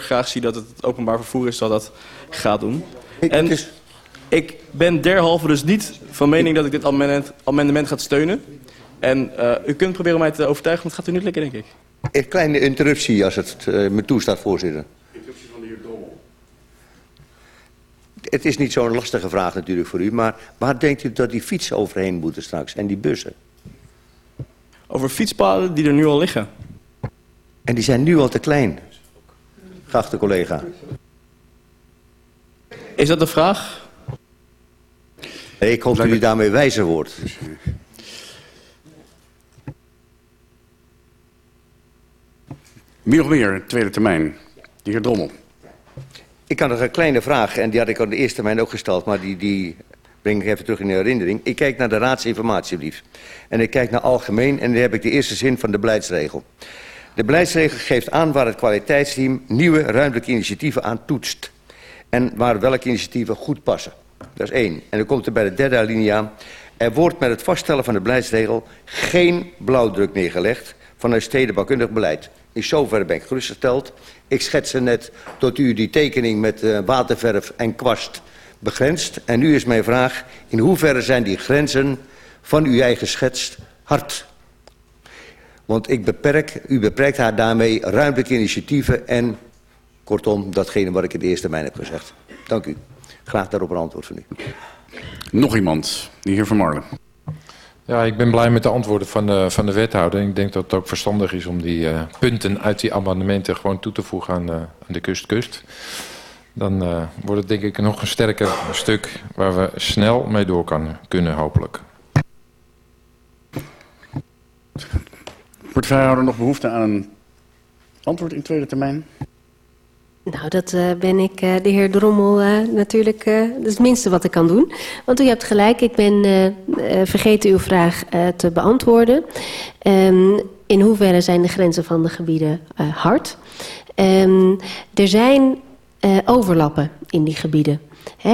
graag zie dat het openbaar vervoer is dat dat gaat doen. Ik- En is- ik ben derhalve dus niet van mening dat ik dit amendement, amendement ga steunen. En eh, u kunt proberen mij te overtuigen, maar het gaat u niet lukken, denk ik. Een kleine interruptie, als het eh, me toestaat, voorzitter. Het is niet zo'n lastige vraag natuurlijk voor u, maar waar denkt u dat die fietsen overheen moeten straks en die bussen? Over fietspaden die er nu al liggen. En die zijn nu al te klein, geachte collega. Is dat de vraag? Nee, Ik hoop dat u daarmee wijzer wordt. Wie nog meer, tweede termijn? De heer Drommel. Ik had nog een kleine vraag, en die had ik aan de eerste termijn ook gesteld, maar die, die breng ik even terug in de herinnering. Ik kijk naar de raadsinformatiebrief. En ik kijk naar algemeen, en dan heb ik de eerste zin van de beleidsregel. De beleidsregel geeft aan waar het kwaliteitsteam nieuwe ruimtelijke initiatieven aan toetst. En waar welke initiatieven goed passen. Dat is één. En dan komt er bij de derde alinea. Er wordt met het vaststellen van de beleidsregel geen blauwdruk neergelegd van een stedenbouwkundig beleid. In zoverre ben ik gerustgesteld. Ik schetste net tot u die tekening met eh, waterverf en kwast begrenst. En nu is mijn vraag, in hoeverre zijn die grenzen van uw eigen schets hard? Want ik beperk, u beperkt haar daarmee ruimtelijke initiatieven en kortom datgene wat ik in de eerste termijn heb gezegd. Dank u. Graag daarop een antwoord van u. Nog iemand? De heer Van Marlen. Ja, ik ben blij met de antwoorden van de, van de wethouder. Ik denk dat het ook verstandig is om die eh, punten uit die amendementen gewoon toe te voegen aan, eh, aan de kust-kust. Dan eh, wordt het denk ik nog een sterker stuk waar we snel mee door kan, kunnen hopelijk. Portefeuillehouder nog behoefte aan een antwoord in tweede termijn? Nou, dat eh, ben ik eh, de heer Drommel eh, natuurlijk, dat is het minste wat ik kan doen. Want u hebt gelijk, ik ben vergeten uw vraag te beantwoorden. Ehm, in hoeverre zijn de grenzen van de gebieden hard? Ehm, er zijn overlappen in die gebieden.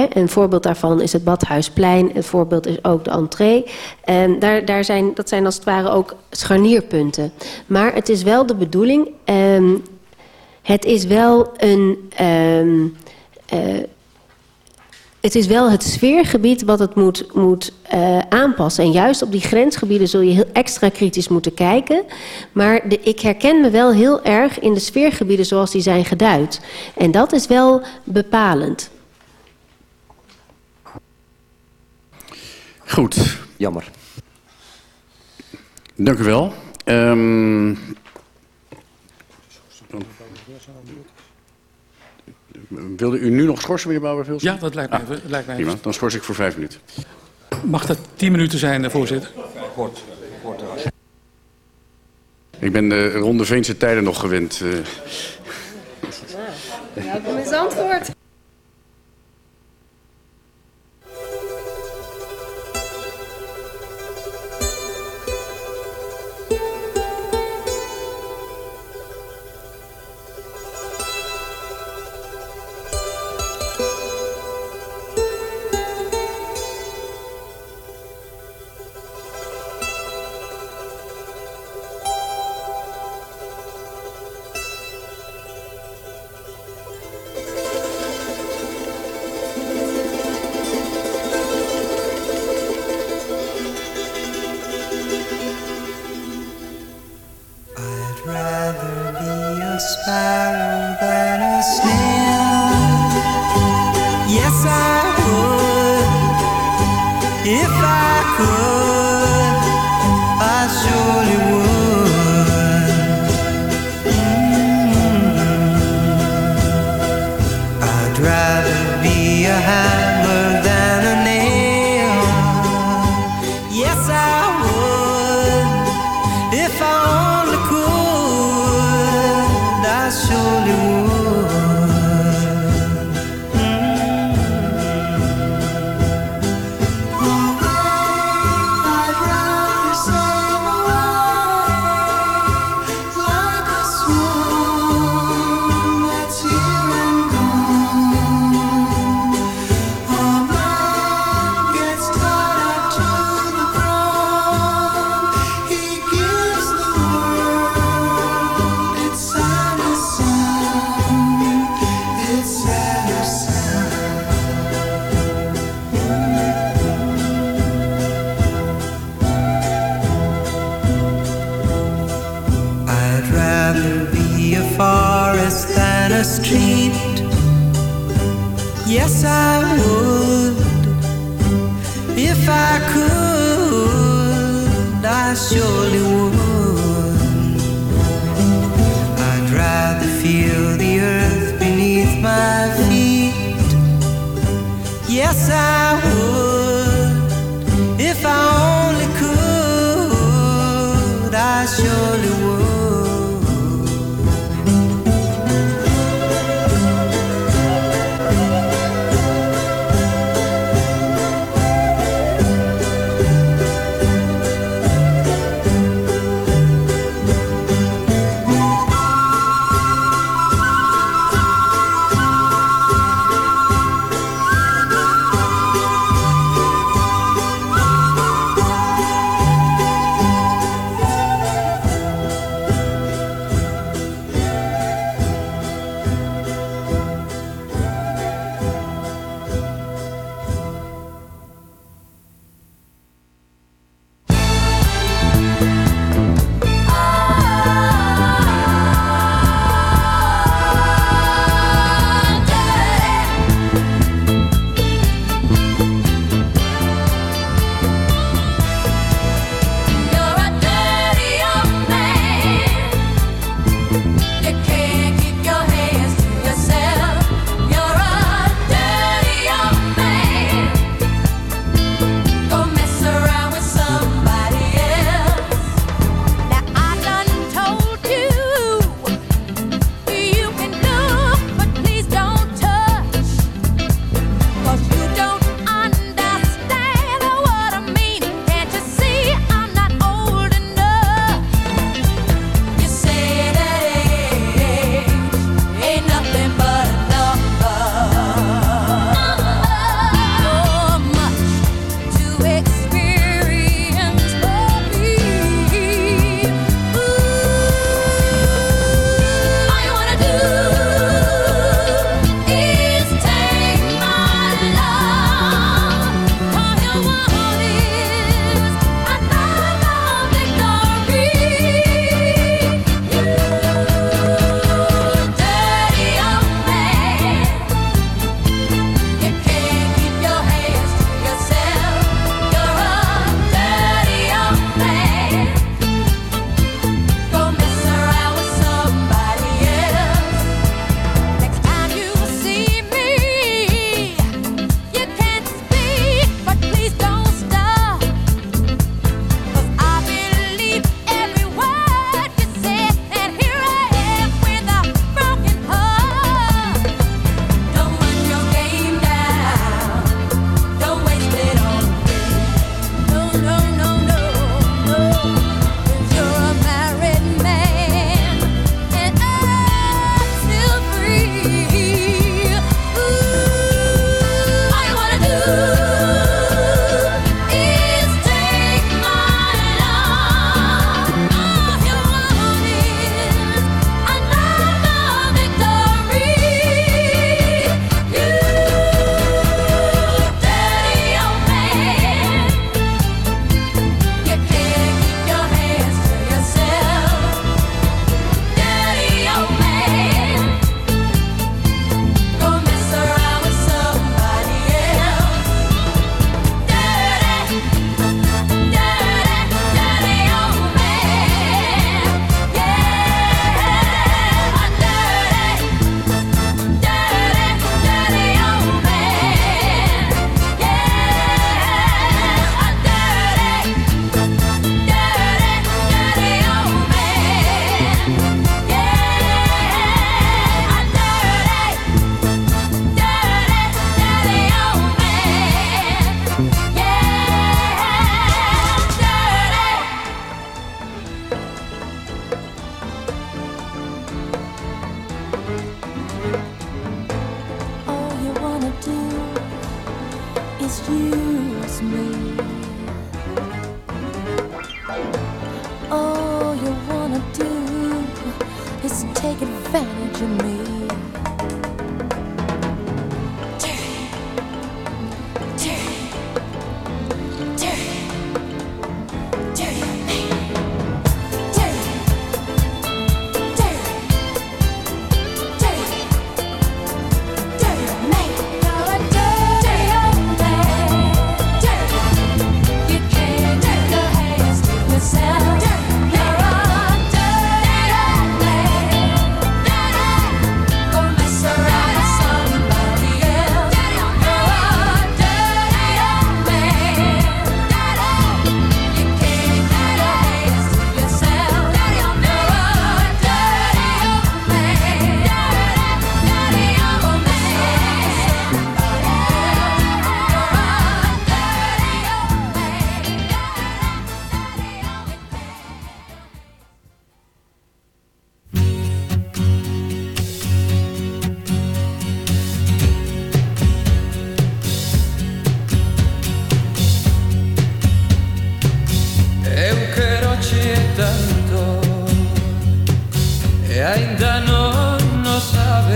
Een voorbeeld daarvan is het Badhuisplein. Een voorbeeld is ook de entree. En daar, daar zijn, dat zijn als het ware ook scharnierpunten. Maar het is wel de bedoeling... ehm, het is wel een. ehm, eh, het is wel het sfeergebied wat het moet, moet eh, aanpassen. En juist op die grensgebieden zul je heel extra kritisch moeten kijken. Maar de, ik herken me wel heel erg in de sfeergebieden zoals die zijn geduid. En dat is wel bepalend. Goed, Jammer. dank u wel. Ehm, wilde u nu nog schorsen, meneer Bouwervils? Ja, dat lijkt mij, lijkt mij Prima, dan schors ik voor vijf minuten. Mag dat tien minuten zijn, eh, voorzitter? Ik ben de ronde Veense tijden nog gewend. eh. Welkom in Zandvoort.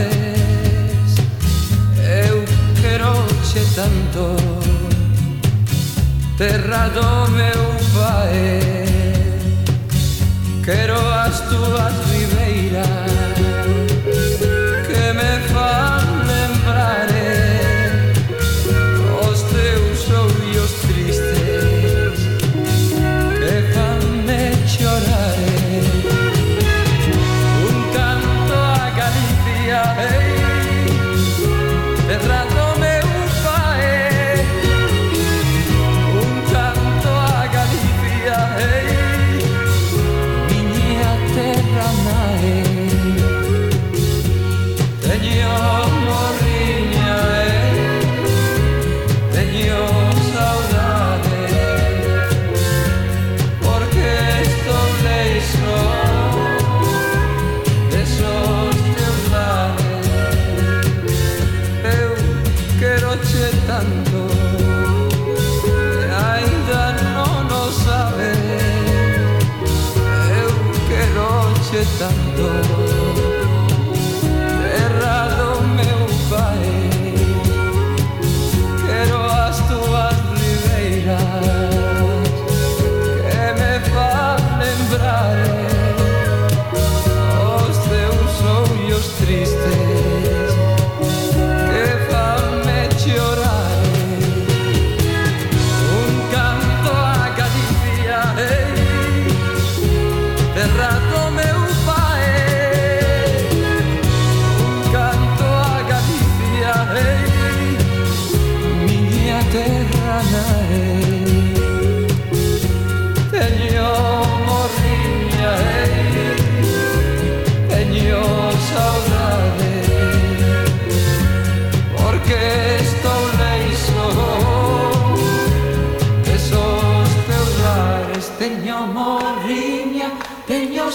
sabes Eu quero che tanto Terra do meu pai Quero as tuas ribeiras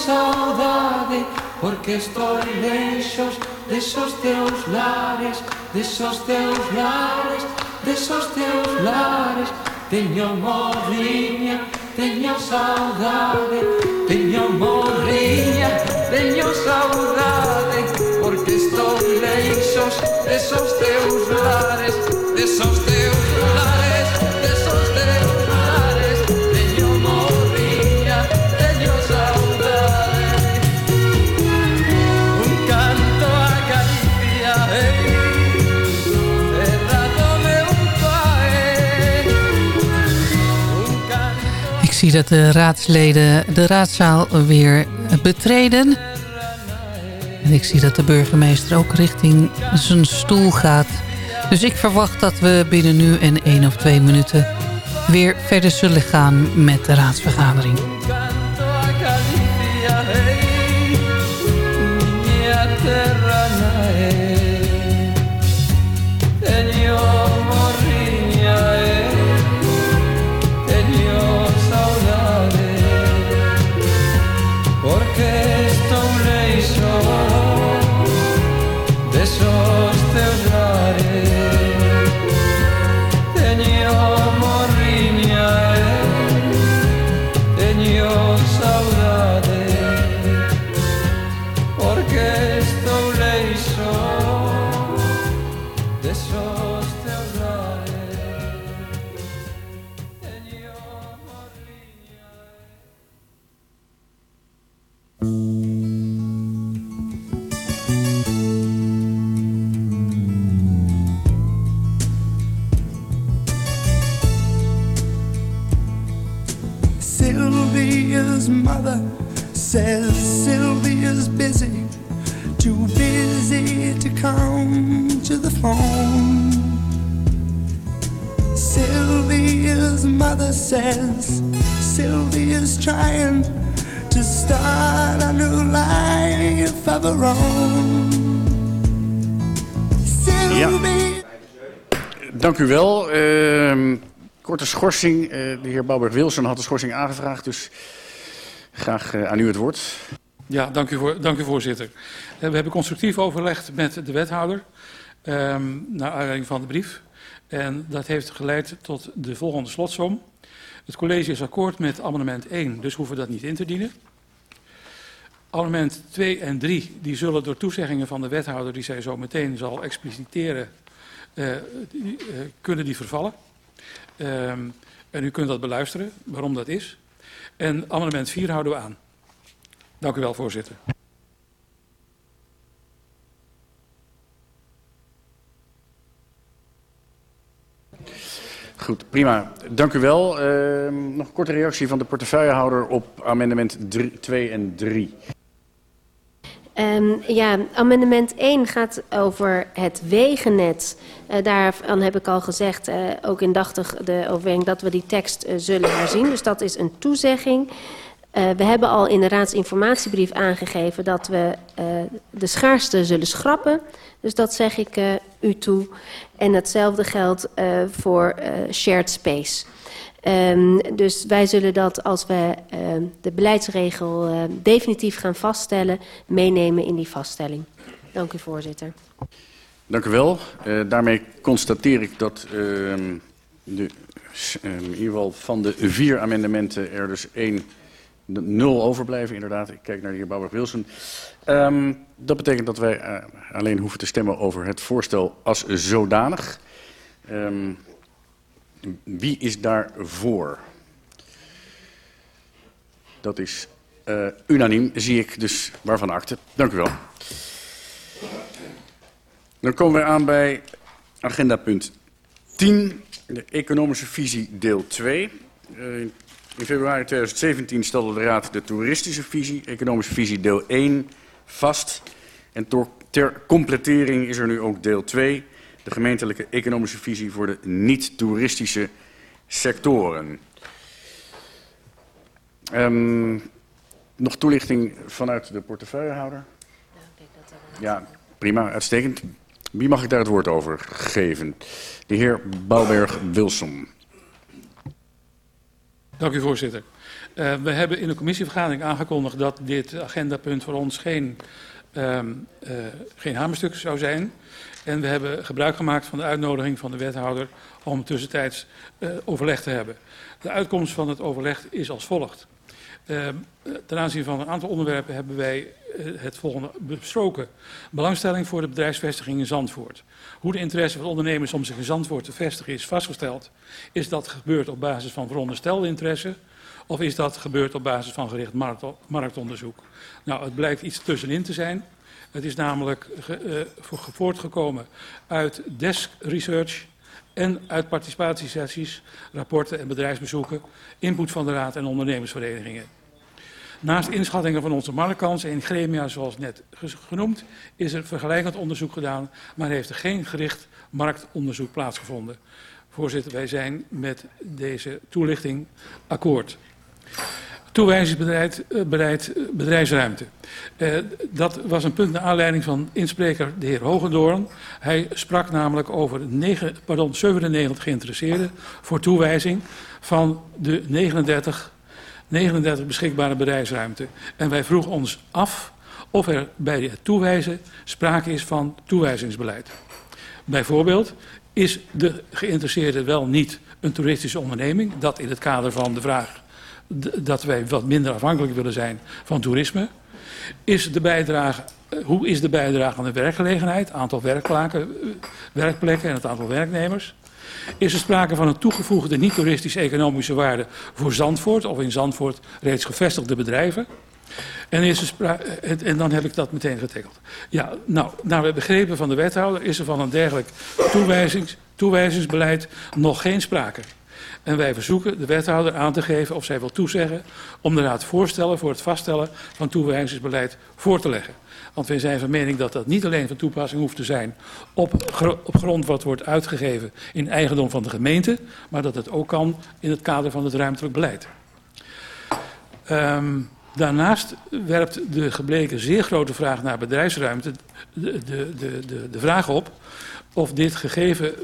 saudade Porque estou leixos desos teus lares Desos teus lares, desos teus lares. Teño morriña, teño saudade Teño morriña, teño saudade Porque estou leixos desos teus lares Desos teus zie dat de raadsleden de raadzaal weer betreden. En ik zie dat de burgemeester ook richting zijn stoel gaat. Dus ik verwacht dat we binnen nu en één of twee minuten... weer verder zullen gaan met de raadsvergadering. Wel. Ehm, korte schorsing. Eh, de heer Bouwberg-Wilson had de schorsing aangevraagd, dus graag eh, aan u het woord. Ja, dank u, voor, dank u voorzitter. Eh, We hebben constructief overlegd met de wethouder ehm, naar aanleiding van de brief. En dat heeft geleid tot de volgende slotsom. Het college is akkoord met amendement 1, dus hoeven we dat niet in te dienen. Amendement 2 en 3 die zullen door toezeggingen van de wethouder, die zij zo meteen zal expliciteren, uh, die, uh, kunnen die vervallen. Um, en u kunt dat beluisteren, waarom dat is. En amendement 4 houden we aan. Dank u wel, voorzitter. Goed, prima. Dank u wel. Uh, nog een korte reactie van de portefeuillehouder op amendement 2 en 3. Um, ja, amendement 1 gaat over het wegennet. Uh, daarvan heb ik al gezegd, uh, ook indachtig de overweging, dat we die tekst uh, zullen herzien. Dus dat is een toezegging. we hebben al in de raadsinformatiebrief aangegeven dat we de schaarste zullen schrappen. Dus dat zeg ik u toe. En hetzelfde geldt voor shared space. Um, dus wij zullen dat als we uh, de beleidsregel uh, definitief gaan vaststellen, meenemen in die vaststelling. Dank u, voorzitter. Dank u wel. Uh, daarmee constateer ik dat ehm, de, in ieder van de vier amendementen er dus één nul overblijven. Inderdaad, ik kijk naar de heer Bouwberg-Wilson. Um, dat betekent dat wij alleen hoeven te stemmen over het voorstel als zodanig. Um, wie is daar voor? Dat is uh, unaniem, zie ik dus waarvan akte. Dank u wel. Dan komen we aan bij agenda punt 10, de economische visie deel 2. Uh, in februari 2017 stelde de Raad de toeristische visie, economische visie deel 1, vast. En ter completering is er nu ook deel 2 de gemeentelijke economische visie voor de niet-toeristische sectoren. Um, nog toelichting vanuit de portefeuillehouder? Ja, prima, uitstekend. Wie mag ik daar het woord over geven? De heer Bouwberg-Wilson. Dank u, voorzitter. Uh, we hebben in de commissievergadering aangekondigd dat dit agendapunt voor ons geen, uh, geen hamerstuk zou zijn. En we hebben gebruik gemaakt van de uitnodiging van de wethouder om tussentijds uh, overleg te hebben. De uitkomst van het overleg is als volgt. Uh, ten aanzien van een aantal onderwerpen hebben wij uh, het volgende besproken. Belangstelling voor de bedrijfsvestiging in Zandvoort. Hoe de interesse van ondernemers om zich in Zandvoort te vestigen is vastgesteld. Is dat gebeurd op basis van veronderstelde interesse? Of is dat gebeurd op basis van gericht markt, marktonderzoek? Nou, het blijkt iets tussenin te zijn. Het is namelijk ge, uh, voortgekomen uit desk research en uit participatiesessies, rapporten en bedrijfsbezoeken, input van de Raad en ondernemersverenigingen. Naast inschattingen van onze marktkansen in gremia, zoals net genoemd, is er vergelijkend onderzoek gedaan, maar heeft er geen gericht marktonderzoek plaatsgevonden. Voorzitter, wij zijn met deze toelichting akkoord. Toewijzingsbeleid beleid, bedrijfsruimte. Uh, dat was een punt naar aanleiding van inspreker de heer Hogendoorn. Hij sprak namelijk over 9, pardon, 97 geïnteresseerden voor toewijzing van de 39, 39 beschikbare bedrijfsruimte. En wij vroegen ons af of er bij het toewijzen sprake is van toewijzingsbeleid. Bijvoorbeeld is de geïnteresseerde wel niet een toeristische onderneming, dat in het kader van de vraag dat wij wat minder afhankelijk willen zijn van toerisme. Is de bijdrage, eh, hoe is de bijdrage aan de werkgelegenheid, aantal werkplekken, eh, werkplekken en het aantal werknemers? Is er sprake van een toegevoegde niet-toeristische economische waarde voor Zandvoort of in Zandvoort reeds gevestigde bedrijven? En, is er eh, en dan heb ik dat meteen getekeld. Ja, nou, naar we begrepen van de wethouder is er van een dergelijk toewijzings, toewijzingsbeleid nog geen sprake. En wij verzoeken de wethouder aan te geven of zij wil toezeggen om de raad voorstellen voor het vaststellen van toewijzingsbeleid voor te leggen. Want wij zijn van mening dat dat niet alleen van toepassing hoeft te zijn op, op grond wat wordt uitgegeven in eigendom van de gemeente, maar dat het ook kan in het kader van het ruimtelijk beleid. Um, Daarnaast werpt de gebleken zeer grote vraag naar bedrijfsruimte de, de, de, de, vraag op of dit gegeven,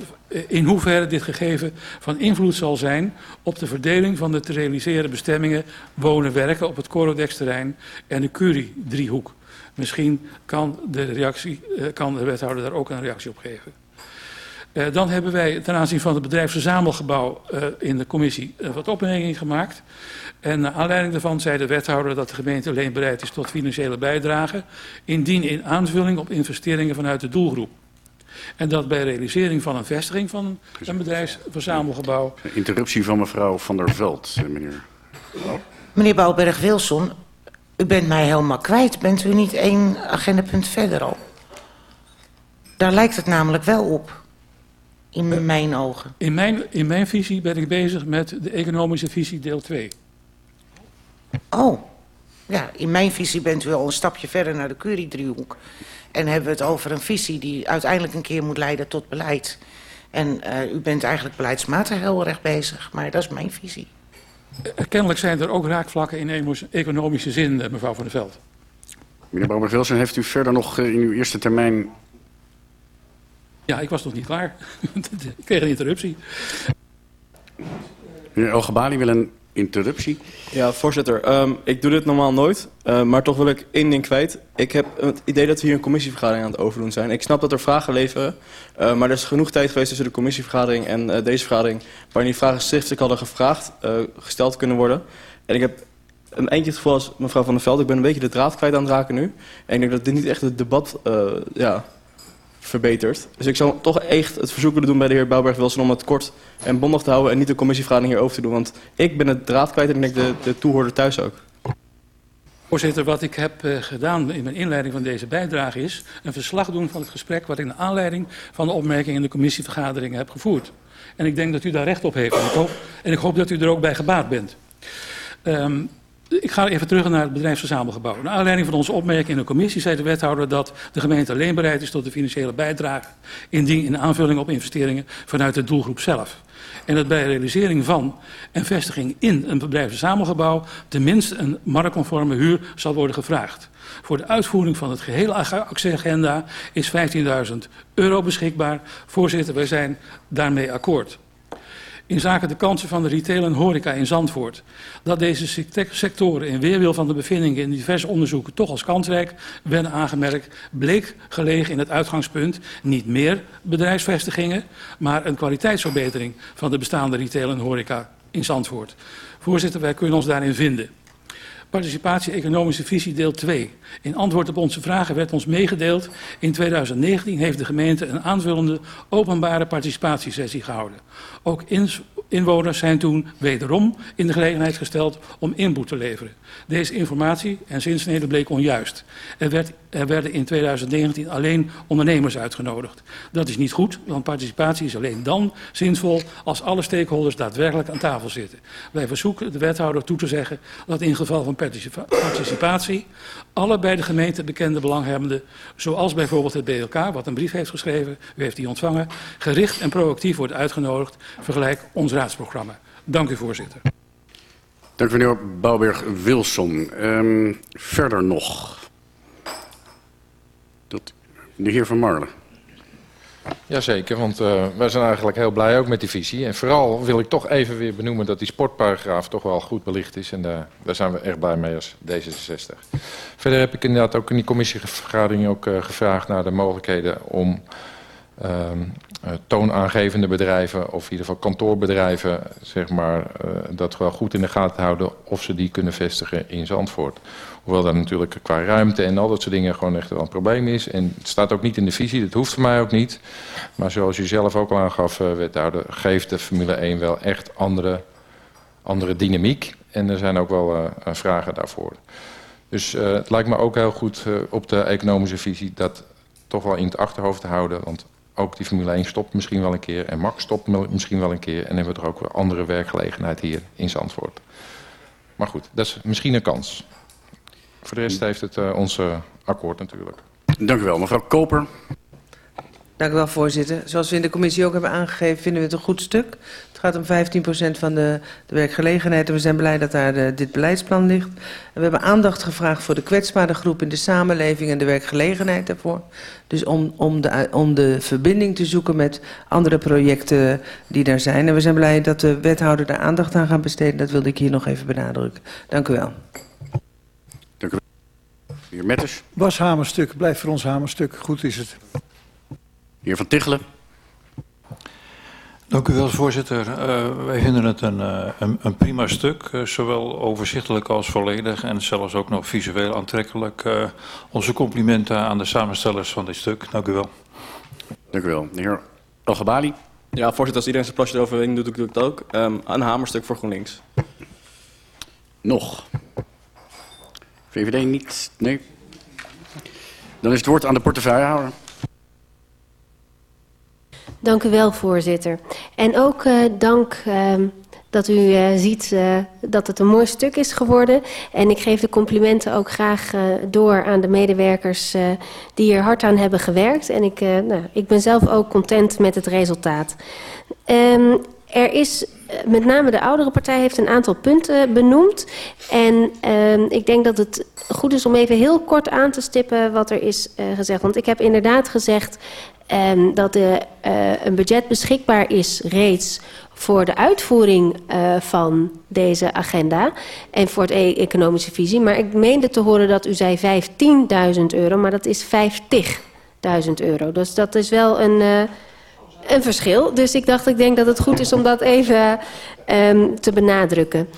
in hoeverre dit gegeven van invloed zal zijn op de verdeling van de te realiseren bestemmingen wonen-werken op het Corodex-terrein en de Curie-driehoek. Misschien kan de, reactie, eh, kan de wethouder daar ook een reactie op geven. Uh, dan hebben wij ten aanzien van het bedrijfsverzamelgebouw uh, in de commissie wat opmerkingen gemaakt. En naar aanleiding daarvan zei de wethouder dat de gemeente alleen bereid is tot financiële bijdrage, indien in aanvulling op investeringen vanuit de doelgroep. En dat bij realisering van een vestiging van een bedrijfsverzamelgebouw... Interruptie van mevrouw Van der Veld, eh, meneer. Meneer Bouwberg-Wilson, u bent mij helemaal kwijt. Bent u niet één agendapunt verder al? Daar lijkt het namelijk wel op. In mijn ogen. In mijn, in mijn visie ben ik bezig met de economische visie deel 2. Oh, ja, in mijn visie bent u al een stapje verder naar de Curie-driehoek. En hebben we het over een visie die uiteindelijk een keer moet leiden tot beleid. En uh, u bent eigenlijk beleidsmatig heel erg bezig, maar dat is mijn visie. Uh, kennelijk zijn er ook raakvlakken in economische zin, uh, mevrouw Van der Veld. Meneer Bouwberg-Wilson, heeft u verder nog in uw eerste termijn... Ja, ik was nog niet klaar. ik kreeg een interruptie. Meneer Elgebali wil een interruptie. Ja, voorzitter. Um, ik doe dit normaal nooit, uh, maar toch wil ik één ding kwijt. Ik heb het idee dat we hier een commissievergadering aan het overdoen zijn. Ik snap dat er vragen leveren, uh, maar er is genoeg tijd geweest tussen de commissievergadering en uh, deze vergadering... waarin die vragen schriftelijk hadden gevraagd, gesteld kunnen worden. En ik heb een eentje het gevoel als mevrouw Van der Veld, ik ben een beetje de draad kwijt aan het raken nu. En ik denk dat dit niet echt het debat ja, verbeterd. Dus ik zou toch echt het verzoek willen doen bij de heer Bouwberg-Wilson... om het kort en bondig te houden en niet de commissievergadering hierover te doen. Want ik ben het draad kwijt en ik denk de, de toehoorder thuis ook. Voorzitter, wat ik heb uh, gedaan in mijn inleiding van deze bijdrage is... een verslag doen van het gesprek wat ik naar aanleiding van de opmerking in de commissievergadering heb gevoerd. En ik denk dat u daar recht op heeft. En ik hoop, en ik hoop dat u er ook bij gebaat bent. Um, ik ga even terug naar het bedrijfsverzamelgebouw. Naar aanleiding van onze opmerking in de commissie zei de wethouder dat de gemeente alleen bereid is tot de financiële bijdrage indien in aanvulling op investeringen vanuit de doelgroep zelf. En dat bij realisering van en vestiging in een bedrijfsverzamelgebouw tenminste een marktconforme huur zal worden gevraagd. Voor de uitvoering van het gehele actieagenda is 15.000 euro beschikbaar. Voorzitter, wij zijn daarmee akkoord in zaken de kansen van de retail en horeca in Zandvoort. Dat deze sectoren in weerwil van de bevindingen in diverse onderzoeken toch als kansrijk werden aangemerkt, bleek gelegen in het uitgangspunt niet meer bedrijfsvestigingen, maar een kwaliteitsverbetering van de bestaande retail en horeca in Zandvoort. Voorzitter, wij kunnen ons daarin vinden. Participatie Economische Visie deel 2. In antwoord op onze vragen werd ons meegedeeld... in 2019 heeft de gemeente een aanvullende openbare participatiesessie gehouden. Ook inwoners zijn toen wederom in de gelegenheid gesteld om input te leveren. Deze informatie en zinsnede bleek onjuist. Er, werd, er werden in 2019 alleen ondernemers uitgenodigd. Dat is niet goed, want participatie is alleen dan zinvol als alle stakeholders daadwerkelijk aan tafel zitten. Wij verzoeken de wethouder toe te zeggen dat in geval van participatie alle bij de gemeente bekende belanghebbenden, zoals bijvoorbeeld het BLK, wat een brief heeft geschreven, u heeft die ontvangen, gericht en proactief wordt uitgenodigd, vergelijk ons raadsprogramma. Dank u voorzitter. Dank u meneer Bouwberg-Wilson. Um, verder nog. Dat, de heer Van Marlen. Jazeker, want uh, wij zijn eigenlijk heel blij ook met die visie. En vooral wil ik toch even weer benoemen dat die sportparagraaf toch wel goed belicht is. En uh, daar zijn we echt blij mee als D66. Verder heb ik inderdaad ook in die commissievergadering ook uh, gevraagd naar de mogelijkheden om uh, toonaangevende bedrijven of in ieder geval kantoorbedrijven, zeg maar, dat wel goed in de gaten houden of ze die kunnen vestigen in Zandvoort. Hoewel dat natuurlijk qua ruimte en al dat soort dingen gewoon echt wel een probleem is. En het staat ook niet in de visie, dat hoeft voor mij ook niet. Maar zoals u zelf ook al aangaf, uh, wethouder, geeft de Formule 1 wel echt andere, andere dynamiek. En er zijn ook wel vragen daarvoor. Dus het lijkt me ook heel goed op de economische visie dat toch wel in het achterhoofd te houden. Want ook die Formule 1 stopt misschien wel een keer. En Max stopt misschien wel een keer. En hebben we er ook weer andere werkgelegenheid hier in Zandvoort. Maar goed, dat is misschien een kans. Voor de rest heeft het uh, ons uh, akkoord natuurlijk. Dank u wel. Mevrouw Koper. Dank u wel, voorzitter. Zoals we in de commissie ook hebben aangegeven, vinden we het een goed stuk. Het gaat om 15% van de, de werkgelegenheid en we zijn blij dat daar de, dit beleidsplan ligt. En we hebben aandacht gevraagd voor de kwetsbare groep in de samenleving en de werkgelegenheid daarvoor. Dus om, om, de, om de verbinding te zoeken met andere projecten die daar zijn. En we zijn blij dat de wethouder daar aandacht aan gaat besteden. Dat wilde ik hier nog even benadrukken. Dank u wel. Heer Metters. Was hamerstuk, blijft voor ons hamerstuk. Goed is het. Heer Van Tichelen. Dank u wel, voorzitter. Uh, wij vinden het een, uh, een, een prima stuk, uh, zowel overzichtelijk als volledig en zelfs ook nog visueel aantrekkelijk. onze complimenten aan de samenstellers van dit stuk. Dank u wel. Dank u wel. De heer Algebali. Ja, voorzitter, als iedereen zijn plasje eroverheen doet, doe ik het ook. Ehm, een hamerstuk voor GroenLinks. Nog. VVD niet? Nee. Dan is het woord aan de portefeuillehouder. Dank u wel, voorzitter. En ook uh, dank uh, dat u uh, ziet dat het een mooi stuk is geworden. En ik geef de complimenten ook graag door aan de medewerkers die er hard aan hebben gewerkt. En ik, nou, ik ben zelf ook content met het resultaat. Um, er is met name de oudere partij heeft een aantal punten benoemd. En uh, ik denk dat het goed is om even heel kort aan te stippen wat er is uh, gezegd. Want ik heb inderdaad gezegd um, dat er uh, een budget beschikbaar is reeds voor de uitvoering van deze agenda en voor het economische visie. Maar ik meende te horen dat u zei 15.000 euro, maar dat is 50.000 euro. Dus dat is wel een... Een verschil. Dus ik dacht, ik denk dat het goed is om dat even um, te benadrukken.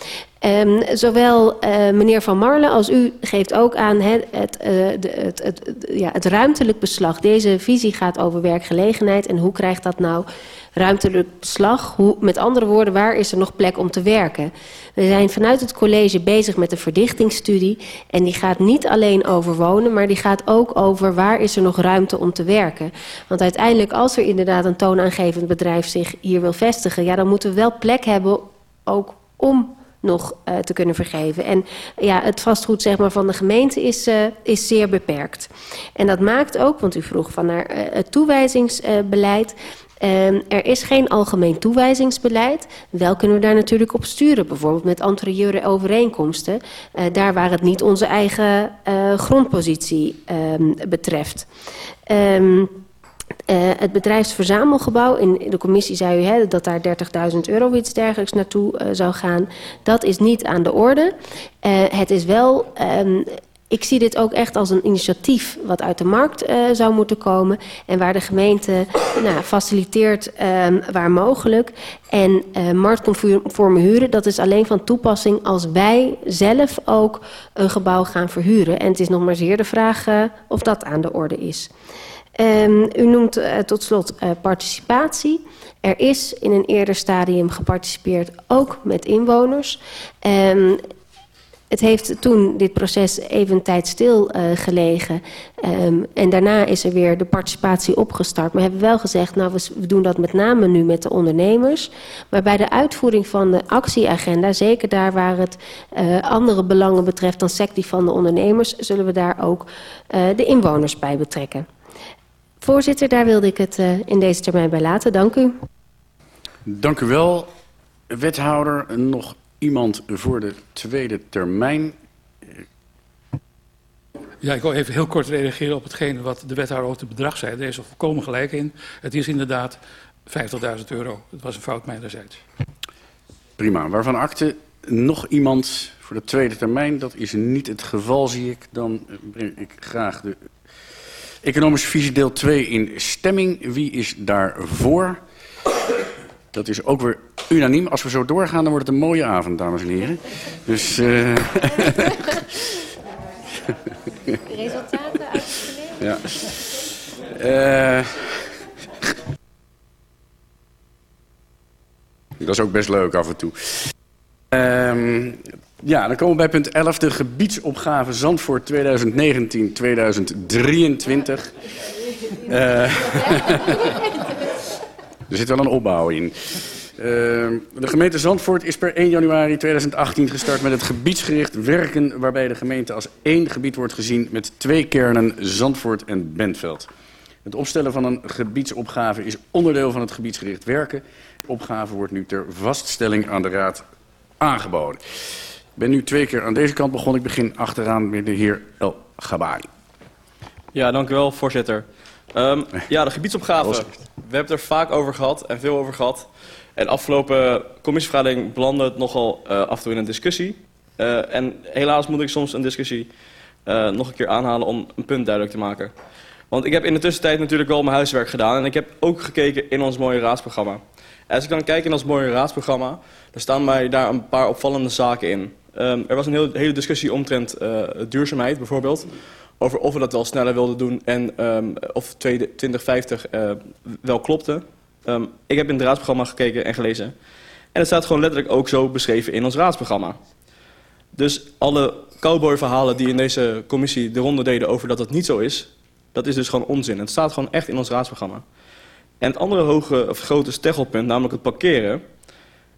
Um, zowel uh, meneer Van Marle als u geeft ook aan het, uh, de, het, ja, het ruimtelijk beslag. Deze visie gaat over werkgelegenheid en hoe krijgt dat nou ruimtelijk beslag? Hoe, met andere woorden, waar is er nog plek om te werken? We zijn vanuit het college bezig met een verdichtingsstudie en die gaat niet alleen over wonen, maar die gaat ook over waar is er nog ruimte om te werken. Want uiteindelijk als er inderdaad een toonaangevend bedrijf zich hier wil vestigen, ja, dan moeten we wel plek hebben ook om nog uh, te kunnen vergeven. En ja, het vastgoed zeg maar, van de gemeente is, uh, is zeer beperkt. En dat maakt ook, want u vroeg van naar uh, het toewijzingsbeleid... Um, er is geen algemeen toewijzingsbeleid. Wel kunnen we daar natuurlijk op sturen. Bijvoorbeeld met anterieure overeenkomsten. Uh, daar waar het niet onze eigen uh, grondpositie um, betreft. Um, Uh, het bedrijfsverzamelgebouw, in de commissie zei u hè, dat daar 30.000 euro iets dergelijks naartoe zou gaan. Dat is niet aan de orde. Het is wel, ik zie dit ook echt als een initiatief wat uit de markt zou moeten komen. En waar de gemeente nou, faciliteert um, waar mogelijk. En marktconforme huren, dat is alleen van toepassing als wij zelf ook een gebouw gaan verhuren. En het is nog maar zeer de vraag of dat aan de orde is. Um, u noemt uh, tot slot uh, participatie. Er is in een eerder stadium geparticipeerd, ook met inwoners. Um, het heeft toen dit proces even een tijd stil uh, gelegen. Um, en daarna is er weer de participatie opgestart. Maar we hebben wel gezegd, nou we, doen dat met name nu met de ondernemers. Maar bij de uitvoering van de actieagenda, zeker daar waar het uh, andere belangen betreft dan sect die van de ondernemers, zullen we daar ook uh, de inwoners bij betrekken. Voorzitter, daar wilde ik het uh, in deze termijn bij laten. Dank u. Dank u wel. Wethouder, nog iemand voor de tweede termijn? Ja, ik wil even heel kort reageren op hetgeen wat de wethouder over het bedrag zei. Daar is er volkomen gelijk in. Het is inderdaad 50.000 euro. Het was een fout mijnerzijds. Prima. Waarvan akte nog iemand voor de tweede termijn? Dat is niet het geval, zie ik. Dan breng ik graag de Economische visie deel 2 in stemming. Wie is daarvoor? Dat is ook weer unaniem. Als we zo doorgaan, dan wordt het een mooie avond, dames en heren. Dus... Uh... Resultaten uitgeleverd? Ja. Uh... Dat is ook best leuk af en toe. Um, ja, dan komen we bij punt 11, de gebiedsopgave Zandvoort 2019-2023. Uh, er zit wel een opbouw in. Uh, de gemeente Zandvoort is per 1 januari 2018 gestart met het gebiedsgericht werken... waarbij de gemeente als één gebied wordt gezien met twee kernen Zandvoort en Bentveld. Het opstellen van een gebiedsopgave is onderdeel van het gebiedsgericht werken. De opgave wordt nu ter vaststelling aan de Raad aangeboden. Ik ben nu twee keer aan deze kant begonnen. Ik begin achteraan met de heer El Gabari. Ja, dank u wel, voorzitter. Um, ja, de gebiedsopgave. We hebben het er vaak over gehad en veel over gehad. En afgelopen commissievergadering belandde het nogal uh, af en toe in een discussie. Uh, en helaas moet ik soms een discussie uh, nog een keer aanhalen om een punt duidelijk te maken. Want ik heb in de tussentijd natuurlijk wel mijn huiswerk gedaan. En ik heb ook gekeken in ons mooie raadsprogramma. En als ik dan kijk in ons mooie raadsprogramma, dan staan mij daar een paar opvallende zaken in. Um, er was een heel, hele discussie omtrent duurzaamheid bijvoorbeeld. Over of we dat wel sneller wilden doen en ehm, of 2050 eh, wel klopte. Ehm, ik heb in het raadsprogramma gekeken en gelezen. En het staat gewoon letterlijk ook zo beschreven in ons raadsprogramma. Dus alle cowboyverhalen die in deze commissie de ronde deden over dat het niet zo is, dat is dus gewoon onzin. Het staat gewoon echt in ons raadsprogramma. En het andere hoge, of grote steggelpunt, namelijk het parkeren,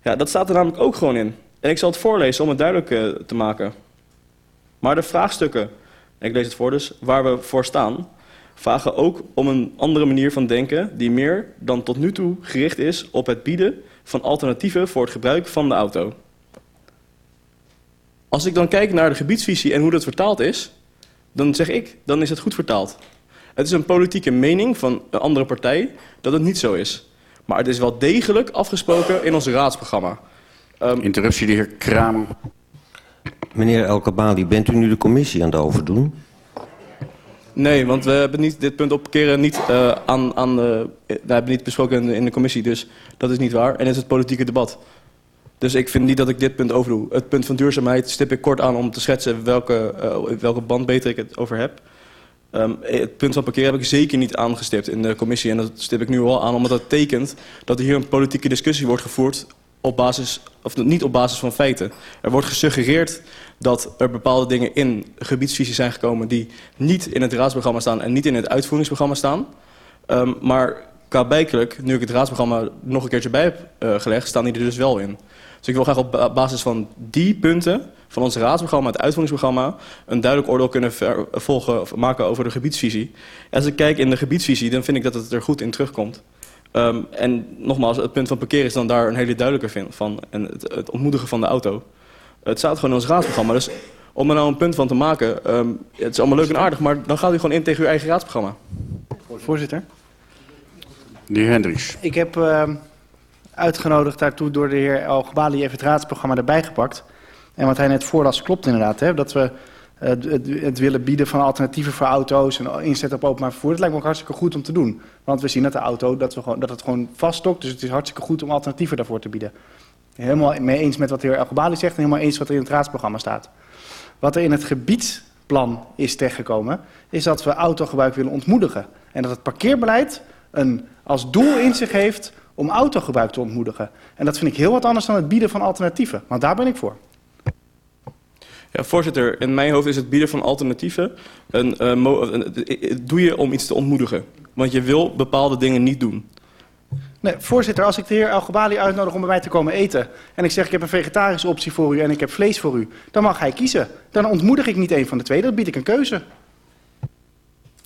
ja, dat staat er namelijk ook gewoon in. En ik zal het voorlezen om het duidelijk uh, te maken. Maar de vraagstukken, ik lees het voor dus, waar we voor staan, vragen ook om een andere manier van denken die meer dan tot nu toe gericht is op het bieden van alternatieven voor het gebruik van de auto. Als ik dan kijk naar de gebiedsvisie en hoe dat vertaald is, dan zeg ik, dan is het goed vertaald. Het is een politieke mening van een andere partij dat het niet zo is. Maar het is wel degelijk afgesproken in ons raadsprogramma. Um, Interruptie, de heer Kramer. Meneer Elkabali, bent u nu de commissie aan het overdoen? Nee, want we hebben niet, dit punt op keren niet, uh, aan, aan, uh, we hebben niet besproken in de, commissie, dus dat is niet waar. En is het politieke debat. Dus ik vind niet dat ik dit punt overdoe. Het punt van duurzaamheid stip ik kort aan om te schetsen welke, uh, welke bandbreedte ik het over heb. Um, het punt van parkeren heb ik zeker niet aangestipt in de commissie. En dat stip ik nu al aan, omdat dat tekent dat er hier een politieke discussie wordt gevoerd op basis, of niet op basis van feiten. Er wordt gesuggereerd dat er bepaalde dingen in gebiedsvisie zijn gekomen die niet in het raadsprogramma staan en niet in het uitvoeringsprogramma staan. Um, maar qua nu ik het raadsprogramma nog een keertje bij heb uh, gelegd, staan die er dus wel in. Dus ik wil graag op basis van die punten van ons raadsprogramma, het uitvoeringsprogramma, een duidelijk oordeel kunnen volgen of maken over de gebiedsvisie. Als ik kijk in de gebiedsvisie, dan vind ik dat het er goed in terugkomt. Um, en nogmaals, het punt van parkeren is dan daar een hele duidelijke van. En het, het ontmoedigen van de auto. Het staat gewoon in ons raadsprogramma. Dus om er nou een punt van te maken, um, het is allemaal leuk en aardig, maar dan gaat u gewoon in tegen uw eigen raadsprogramma. Voorzitter. De heer Hendricks. Ik heb uh, uitgenodigd daartoe door de heer El Gebali even het raadsprogramma erbij gepakt. En wat hij net voorlas klopt inderdaad. Hè, dat we uh, het, het, willen bieden van alternatieven voor auto's en inzet op openbaar vervoer. Dat lijkt me ook hartstikke goed om te doen. Want we zien dat de auto, dat, we gewoon, dat het gewoon vaststokt. Dus het is hartstikke goed om alternatieven daarvoor te bieden. Helemaal mee eens met wat de heer El Gebali zegt en helemaal eens wat er in het raadsprogramma staat. Wat er in het gebiedsplan is tegengekomen, is dat we autogebruik willen ontmoedigen. En dat het parkeerbeleid een, als doel in zich heeft om autogebruik te ontmoedigen. En dat vind ik heel wat anders dan het bieden van alternatieven. Want daar ben ik voor. Ja, voorzitter, in mijn hoofd is het bieden van alternatieven... Een, mo een, doe je om iets te ontmoedigen. Want je wil bepaalde dingen niet doen. Nee, voorzitter, als ik de heer El uitnodig om bij mij te komen eten... en ik zeg ik heb een vegetarische optie voor u en ik heb vlees voor u... dan mag hij kiezen. Dan ontmoedig ik niet een van de twee, dan bied ik een keuze.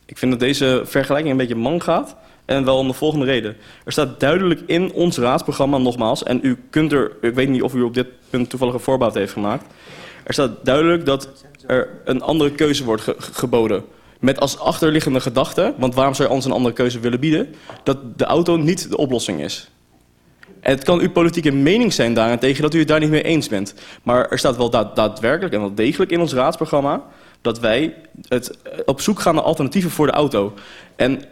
Ik vind dat deze vergelijking een beetje man gaat... En wel om de volgende reden. Er staat duidelijk in ons raadsprogramma, nogmaals... en u kunt er, ik weet niet of u op dit punt toevallig een voorbouw heeft gemaakt... Er staat duidelijk dat er een andere keuze wordt ge geboden. Met als achterliggende gedachte, want waarom zou je ons een andere keuze willen bieden... dat de auto niet de oplossing is. Het kan uw politieke mening zijn daarentegen dat u het daar niet mee eens bent. Maar er staat wel daad daadwerkelijk en wel degelijk in ons raadsprogramma... dat wij het op zoek gaan naar alternatieven voor de auto. En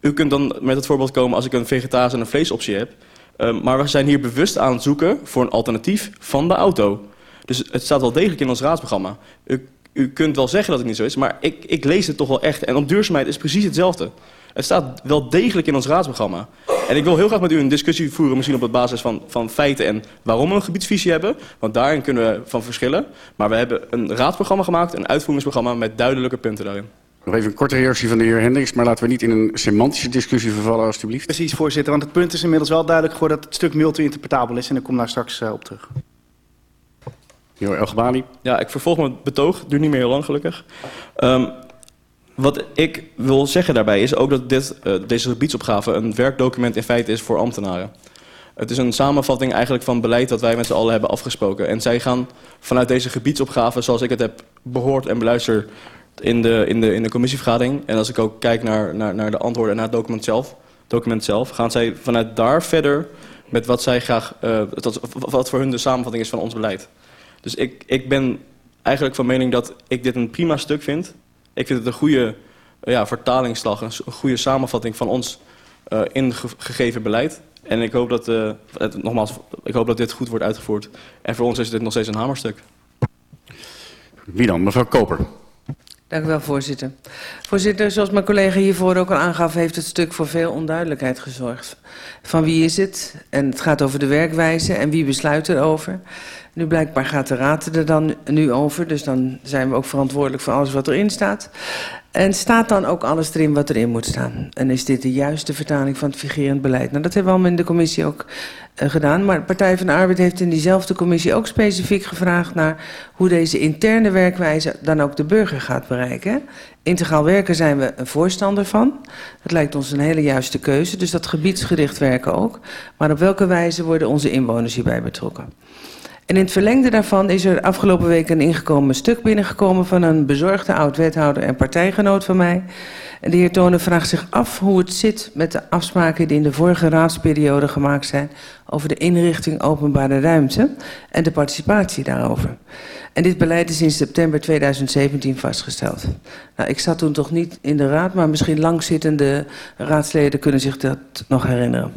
u kunt dan met het voorbeeld komen als ik een vegetarische en een vleesoptie heb... Um, maar we zijn hier bewust aan het zoeken voor een alternatief van de auto... Dus het staat wel degelijk in ons raadsprogramma. U kunt wel zeggen dat het niet zo is, maar ik, ik lees het toch wel echt. En op duurzaamheid is precies hetzelfde. Het staat wel degelijk in ons raadsprogramma. En ik wil heel graag met u een discussie voeren, misschien op basis van, van feiten en waarom we een gebiedsvisie hebben. Want daarin kunnen we van verschillen. Maar we hebben een raadsprogramma gemaakt, een uitvoeringsprogramma met duidelijke punten daarin. Nog even een korte reactie van de heer Hendricks, maar laten we niet in een semantische discussie vervallen, alstublieft. Precies, voorzitter, want het punt is inmiddels wel duidelijk geworden dat het stuk multi-interpretabel is en ik kom daar straks uh, op terug. Ja, ik vervolg mijn betoog. Duurt niet meer heel lang, gelukkig. Um, wat ik wil zeggen daarbij is ook dat dit, uh, deze gebiedsopgave een werkdocument in feite is voor ambtenaren. Het is een samenvatting eigenlijk van beleid dat wij met z'n allen hebben afgesproken. En zij gaan vanuit deze gebiedsopgave, zoals ik het heb behoord en beluisterd in de, in de, in de commissievergadering... en als ik ook kijk naar, naar, naar de antwoorden en naar het document zelf, document zelf... gaan zij vanuit daar verder met wat zij graag, uh, wat voor hun de samenvatting is van ons beleid. Dus ik, ik ben eigenlijk van mening dat ik dit een prima stuk vind. Ik vind het een goede ja, vertalingsslag, een goede samenvatting van ons uh, ingegeven beleid. En ik hoop, dat, uh, het, nogmaals, ik hoop dat dit goed wordt uitgevoerd. En voor ons is dit nog steeds een hamerstuk. Wie dan? Mevrouw Koper. Dank u wel, voorzitter. Voorzitter, zoals mijn collega hiervoor ook al aangaf... heeft het stuk voor veel onduidelijkheid gezorgd. Van wie is het? En het gaat over de werkwijze en wie besluit erover. Nu blijkbaar gaat de raad er dan nu over... dus dan zijn we ook verantwoordelijk voor alles wat erin staat. En staat dan ook alles erin wat erin moet staan? En is dit de juiste vertaling van het vigerend beleid? Nou, dat hebben we allemaal in de commissie ook uh, gedaan. Maar de Partij van de Arbeid heeft in diezelfde commissie ook specifiek gevraagd naar hoe deze interne werkwijze dan ook de burger gaat bereiken. Integraal werken zijn we een voorstander van. Dat lijkt ons een hele juiste keuze, dus dat gebiedsgericht werken ook. Maar op welke wijze worden onze inwoners hierbij betrokken? En in het verlengde daarvan is er afgelopen week een ingekomen stuk binnengekomen van een bezorgde oud-wethouder en partijgenoot van mij. De heer Tonen vraagt zich af hoe het zit met de afspraken die in de vorige raadsperiode gemaakt zijn over de inrichting openbare ruimte en de participatie daarover. En dit beleid is in september 2017 vastgesteld. Nou, ik zat toen toch niet in de raad, maar misschien langzittende raadsleden kunnen zich dat nog herinneren.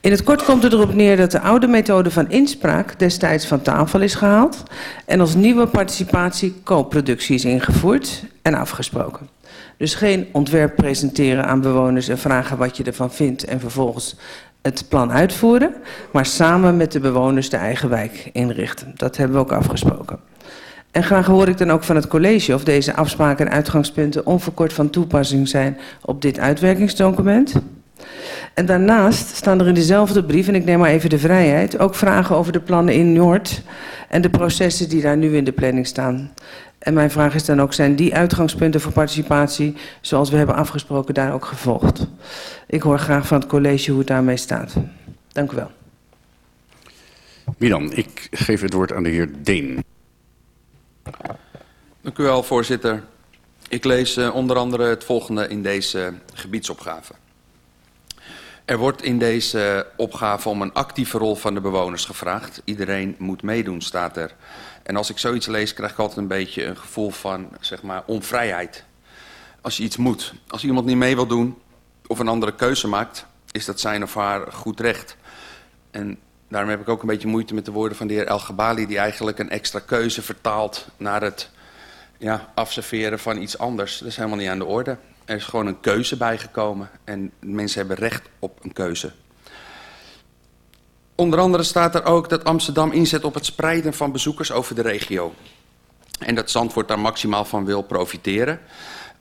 In het kort komt het erop neer dat de oude methode van inspraak destijds van tafel is gehaald en als nieuwe participatie co-productie is ingevoerd en afgesproken. Dus geen ontwerp presenteren aan bewoners en vragen wat je ervan vindt en vervolgens het plan uitvoeren, maar samen met de bewoners de eigen wijk inrichten. Dat hebben we ook afgesproken. En graag hoor ik dan ook van het college of deze afspraken en uitgangspunten onverkort van toepassing zijn op dit uitwerkingsdocument. En daarnaast staan er in dezelfde brief, en ik neem maar even de vrijheid, ook vragen over de plannen in Noord en de processen die daar nu in de planning staan. En mijn vraag is dan ook, zijn die uitgangspunten voor participatie, zoals we hebben afgesproken, daar ook gevolgd? Ik hoor graag van het college hoe het daarmee staat. Dank u wel. Wie dan? Ik geef het woord aan de heer Deen. Dank u wel, voorzitter. Ik lees uh, onder andere het volgende in deze gebiedsopgave. Er wordt in deze opgave om een actieve rol van de bewoners gevraagd. Iedereen moet meedoen, staat er. En als ik zoiets lees, krijg ik altijd een beetje een gevoel van, zeg maar, onvrijheid. Als je iets moet. Als iemand niet mee wil doen of een andere keuze maakt, is dat zijn of haar goed recht. En daarom heb ik ook een beetje moeite met de woorden van de heer El Gabali... die eigenlijk een extra keuze vertaalt naar het ja, afserveren van iets anders. Dat is helemaal niet aan de orde. Er is gewoon een keuze bijgekomen en mensen hebben recht op een keuze. Onder andere staat er ook dat Amsterdam inzet op het spreiden van bezoekers over de regio. En dat Zandvoort daar maximaal van wil profiteren.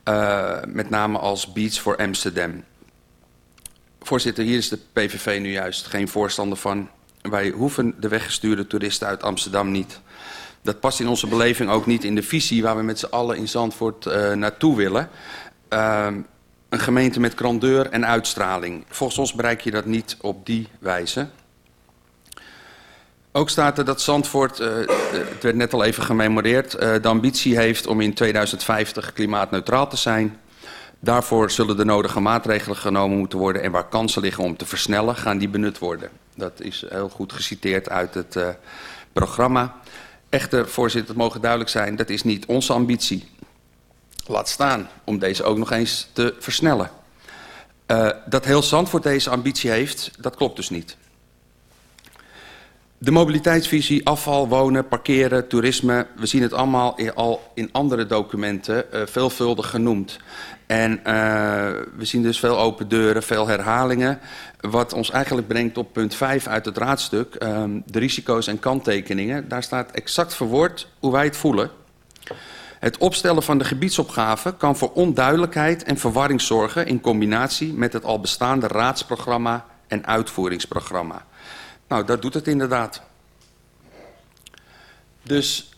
Uh, met name als Beach for Amsterdam. Voorzitter, hier is de PVV nu juist geen voorstander van. Wij hoeven de weggestuurde toeristen uit Amsterdam niet. Dat past in onze beleving ook niet in de visie waar we met z'n allen in Zandvoort uh, naartoe willen. Uh, een gemeente met grandeur en uitstraling. Volgens ons bereik je dat niet op die wijze. Ook staat er dat Zandvoort, uh, het werd net al even gememoreerd, uh, de ambitie heeft om in 2050 klimaatneutraal te zijn. Daarvoor zullen de nodige maatregelen genomen moeten worden en waar kansen liggen om te versnellen, gaan die benut worden. Dat is heel goed geciteerd uit het uh, programma. Echter, voorzitter, het mogen duidelijk zijn, dat is niet onze ambitie. Laat staan om deze ook nog eens te versnellen. Dat heel Zandvoort deze ambitie heeft, dat klopt dus niet. De mobiliteitsvisie, afval, wonen, parkeren, toerisme... we zien het allemaal al in andere documenten uh, veelvuldig genoemd. En uh, we zien dus veel open deuren, veel herhalingen... wat ons eigenlijk brengt op punt 5 uit het raadstuk... Uh, de risico's en kanttekeningen. Daar staat exact verwoord hoe wij het voelen. Het opstellen van de gebiedsopgave kan voor onduidelijkheid en verwarring zorgen... in combinatie met het al bestaande raadsprogramma en uitvoeringsprogramma... Nou, dat doet het inderdaad. Dus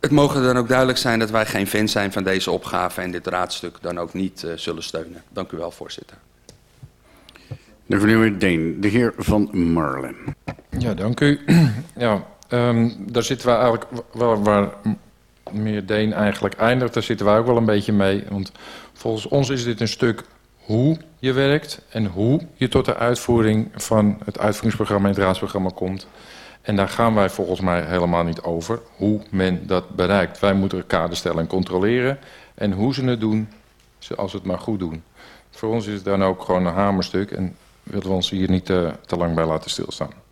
het mogen dan ook duidelijk zijn dat wij geen fan zijn van deze opgave... en dit raadstuk dan ook niet uh, zullen steunen. Dank u wel, voorzitter. De meneer Deen, de heer Van Marlen. Ja, dank u. Ja, um, daar zitten we eigenlijk wel waar meneer Deen eigenlijk eindigt. Daar zitten wij ook wel een beetje mee. Want volgens ons is dit een stuk hoe je werkt en hoe je tot de uitvoering van het uitvoeringsprogramma en het raadsprogramma komt. En daar gaan wij volgens mij helemaal niet over, hoe men dat bereikt. Wij moeten kader stellen en controleren en hoe ze het doen, als ze het maar goed doen. Voor ons is het dan ook gewoon een hamerstuk en willen we ons hier niet te, te lang bij laten stilstaan.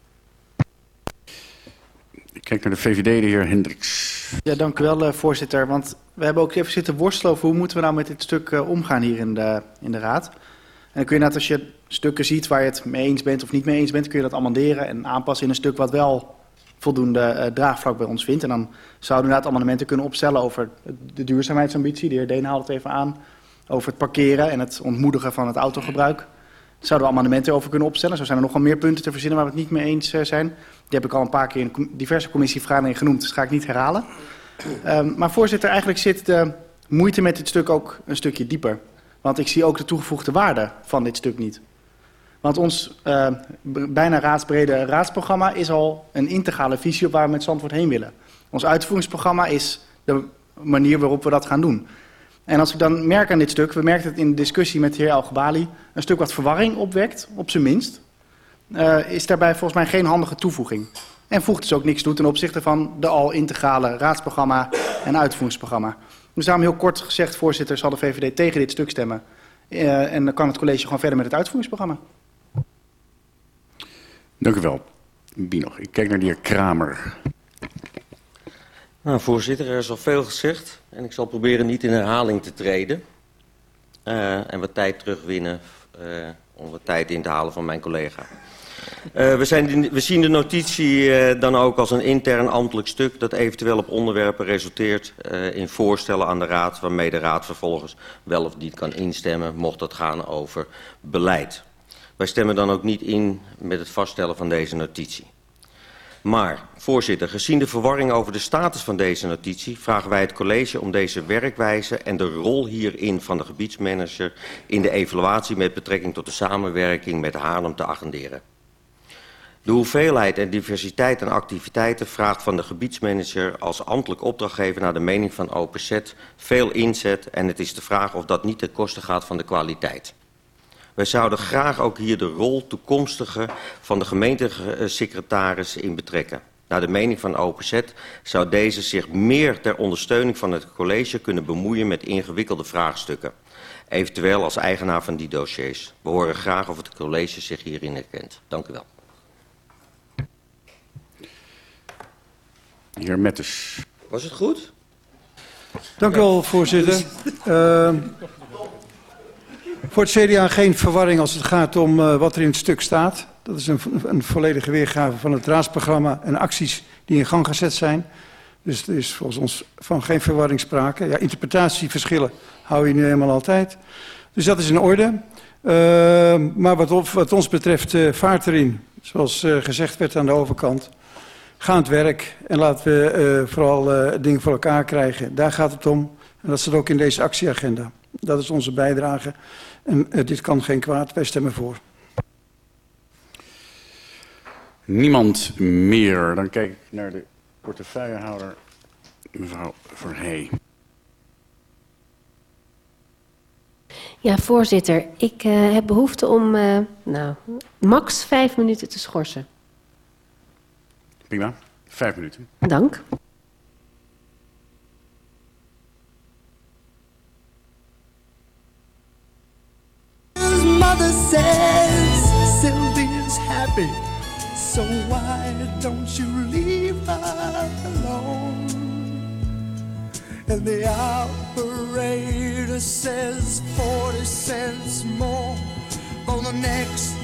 Ik kijk naar de VVD, de heer Hendricks. Ja, dank u wel, eh, voorzitter. Want we hebben ook even zitten worstelen over hoe moeten we nou met dit stuk uh, omgaan hier in de, in de Raad. En dan kun je net als je stukken ziet waar je het mee eens bent of niet mee eens bent, kun je dat amenderen en aanpassen in een stuk wat wel voldoende uh, draagvlak bij ons vindt. En dan zouden we inderdaad amendementen kunnen opstellen over de duurzaamheidsambitie. De heer Deen haalt het even aan. Over het parkeren en het ontmoedigen van het autogebruik. Zouden we amendementen over kunnen opstellen. Zo zijn er nog wel meer punten te verzinnen waar we het niet mee eens uh, zijn. Die heb ik al een paar keer in diverse commissievergaderingen genoemd, dus dat ga ik niet herhalen. Um, maar voorzitter, eigenlijk zit de moeite met dit stuk ook een stukje dieper. Want ik zie ook de toegevoegde waarde van dit stuk niet. Want ons uh, bijna raadsbrede raadsprogramma is al een integrale visie op waar we met Zandvoort heen willen. Ons uitvoeringsprogramma is de manier waarop we dat gaan doen. En als ik dan merk aan dit stuk, we merken het in de discussie met de heer Al-Gebali, een stuk wat verwarring opwekt, op zijn minst, uh, is daarbij volgens mij geen handige toevoeging. En voegt dus ook niks toe ten opzichte van de al integrale raadsprogramma en uitvoeringsprogramma. Dus daarom heel kort gezegd, voorzitter, zal de VVD tegen dit stuk stemmen. Uh, en dan kan het college gewoon verder met het uitvoeringsprogramma. Dank u wel. Wie nog? Ik kijk naar de heer Kramer. Nou, voorzitter, er is al veel gezegd. En ik zal proberen niet in herhaling te treden. Uh, en wat tijd terugwinnen uh, om wat tijd in te halen van mijn collega. Uh, we, zijn, we zien de notitie dan ook als een intern ambtelijk stuk dat eventueel op onderwerpen resulteert in voorstellen aan de Raad, waarmee de Raad vervolgens wel of niet kan instemmen, mocht dat gaan over beleid. Wij stemmen dan ook niet in met het vaststellen van deze notitie. Maar, voorzitter, gezien de verwarring over de status van deze notitie... vragen wij het college om deze werkwijze en de rol hierin van de gebiedsmanager... in de evaluatie met betrekking tot de samenwerking met Haarlem te agenderen. De hoeveelheid en diversiteit aan activiteiten vraagt van de gebiedsmanager als ambtelijk opdrachtgever naar de mening van OPZ veel inzet en het is de vraag of dat niet ten koste gaat van de kwaliteit. Wij zouden graag ook hier de rol toekomstige van de gemeentesecretaris in betrekken. Naar de mening van OPZ zou deze zich meer ter ondersteuning van het college kunnen bemoeien met ingewikkelde vraagstukken. Eventueel als eigenaar van die dossiers. We horen graag of het college zich hierin herkent. Dank u wel. Heer Mettes. Was het goed? Dank u wel, voorzitter. Uh, voor het CDA geen verwarring als het gaat om uh, wat er in het stuk staat. Dat is een, een volledige weergave van het raadsprogramma en acties die in gang gezet zijn. Dus er is volgens ons van geen verwarring sprake. Ja, interpretatieverschillen hou je nu eenmaal altijd. Dus dat is in orde. Uh, maar wat, ons betreft uh, vaart erin, zoals uh, gezegd werd aan de overkant. Ga aan het werk en laten we vooral dingen voor elkaar krijgen. Daar gaat het om. En dat zit ook in deze actieagenda. Dat is onze bijdrage. En uh, dit kan geen kwaad. Wij stemmen voor. Niemand meer. Dan kijk ik naar de portefeuillehouder, mevrouw Verhey. Ja, voorzitter. Ik uh, heb behoefte om uh, nou, max vijf minuten te schorsen. Prima. Vijf minuten. Dank. Mother says Sylvia's happy, so why don't you leave her alone? And the operator says 40 cents more for the next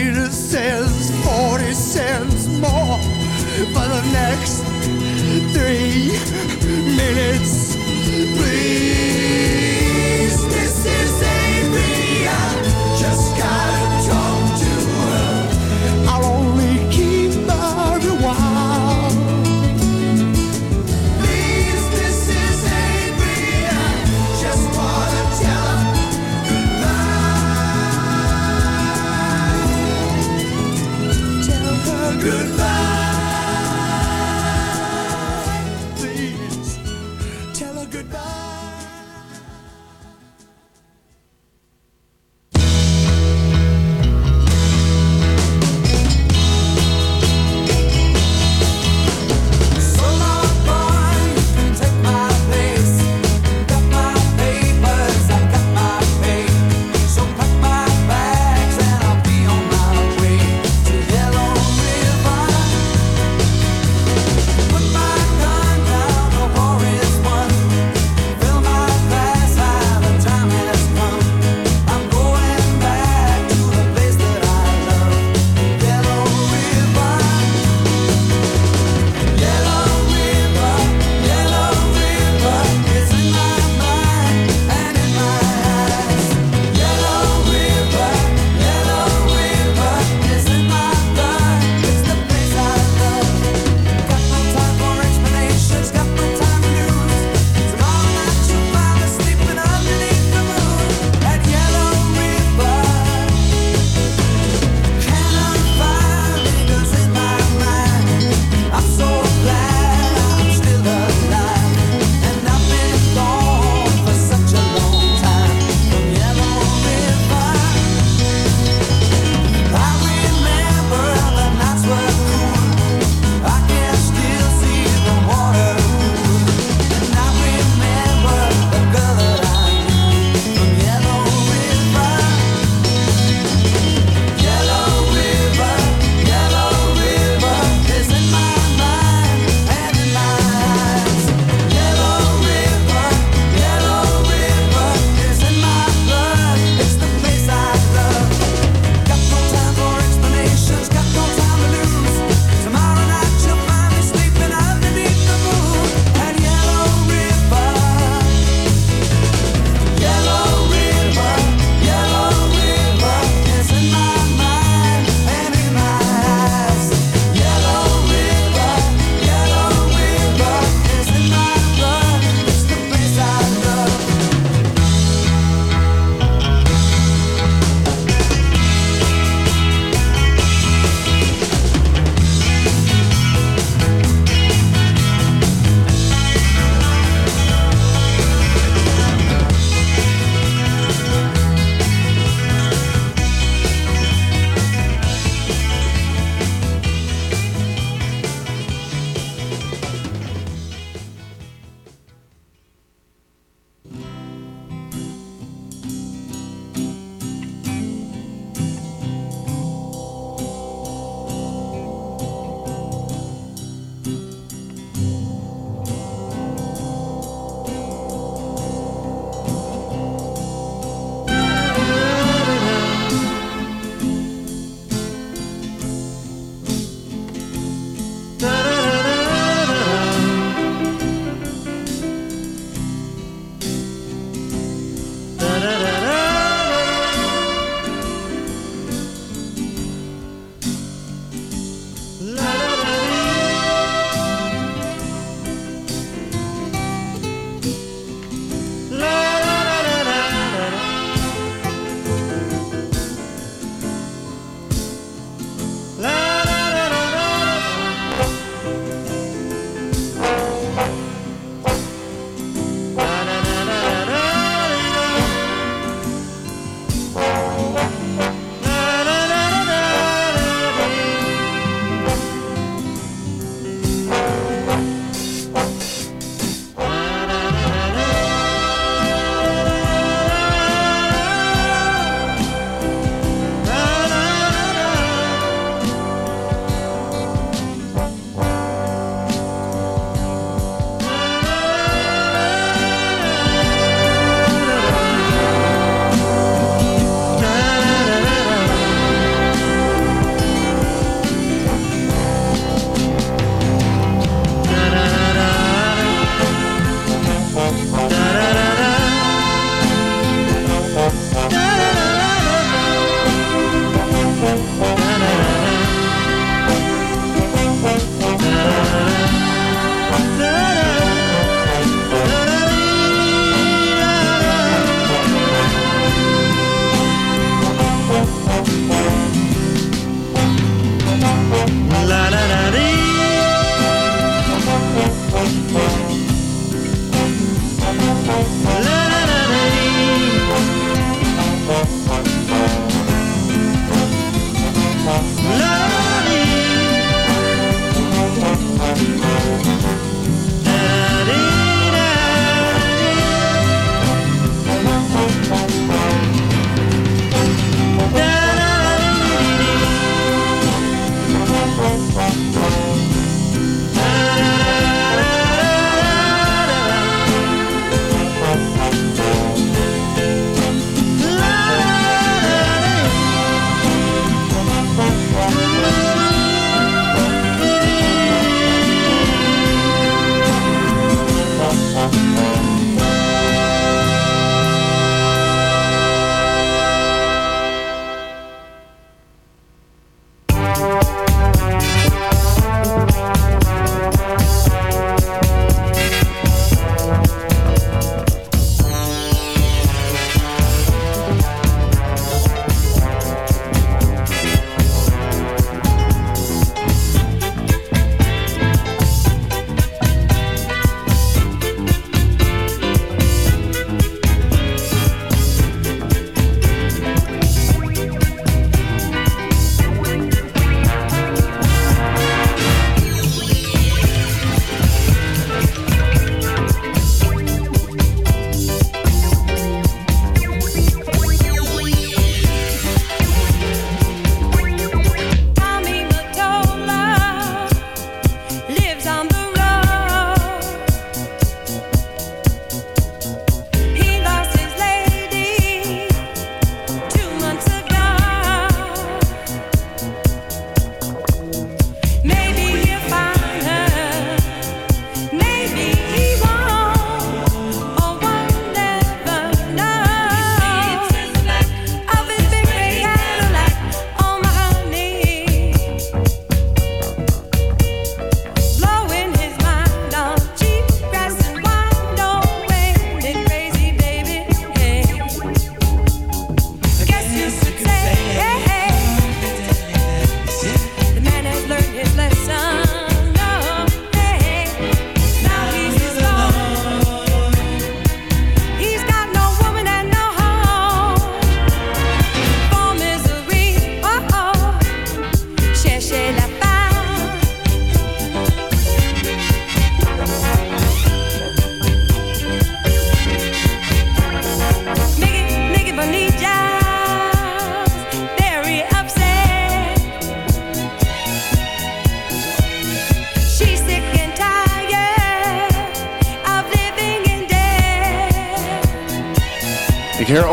says 40 cents more for the next three minutes. Please, this is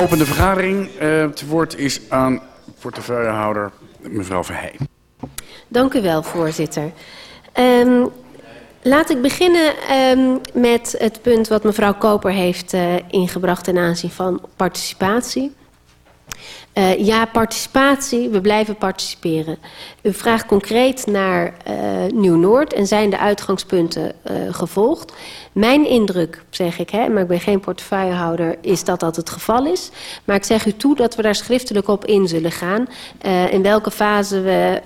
heropen de vergadering. Eh, het woord is aan portefeuillehouder mevrouw Verheij. Dank u wel, voorzitter. Ehm, laat ik beginnen ehm, met het punt wat mevrouw Koper heeft eh, ingebracht ten aanzien van participatie. Uh, ja, participatie, we blijven participeren. U vraagt concreet naar uh, Nieuw-Noord en zijn de uitgangspunten uh, gevolgd. Mijn indruk, zeg ik, hè, maar ik ben geen portefeuillehouder, is dat dat het geval is. Maar ik zeg u toe dat we daar schriftelijk op in zullen gaan. in welke fase we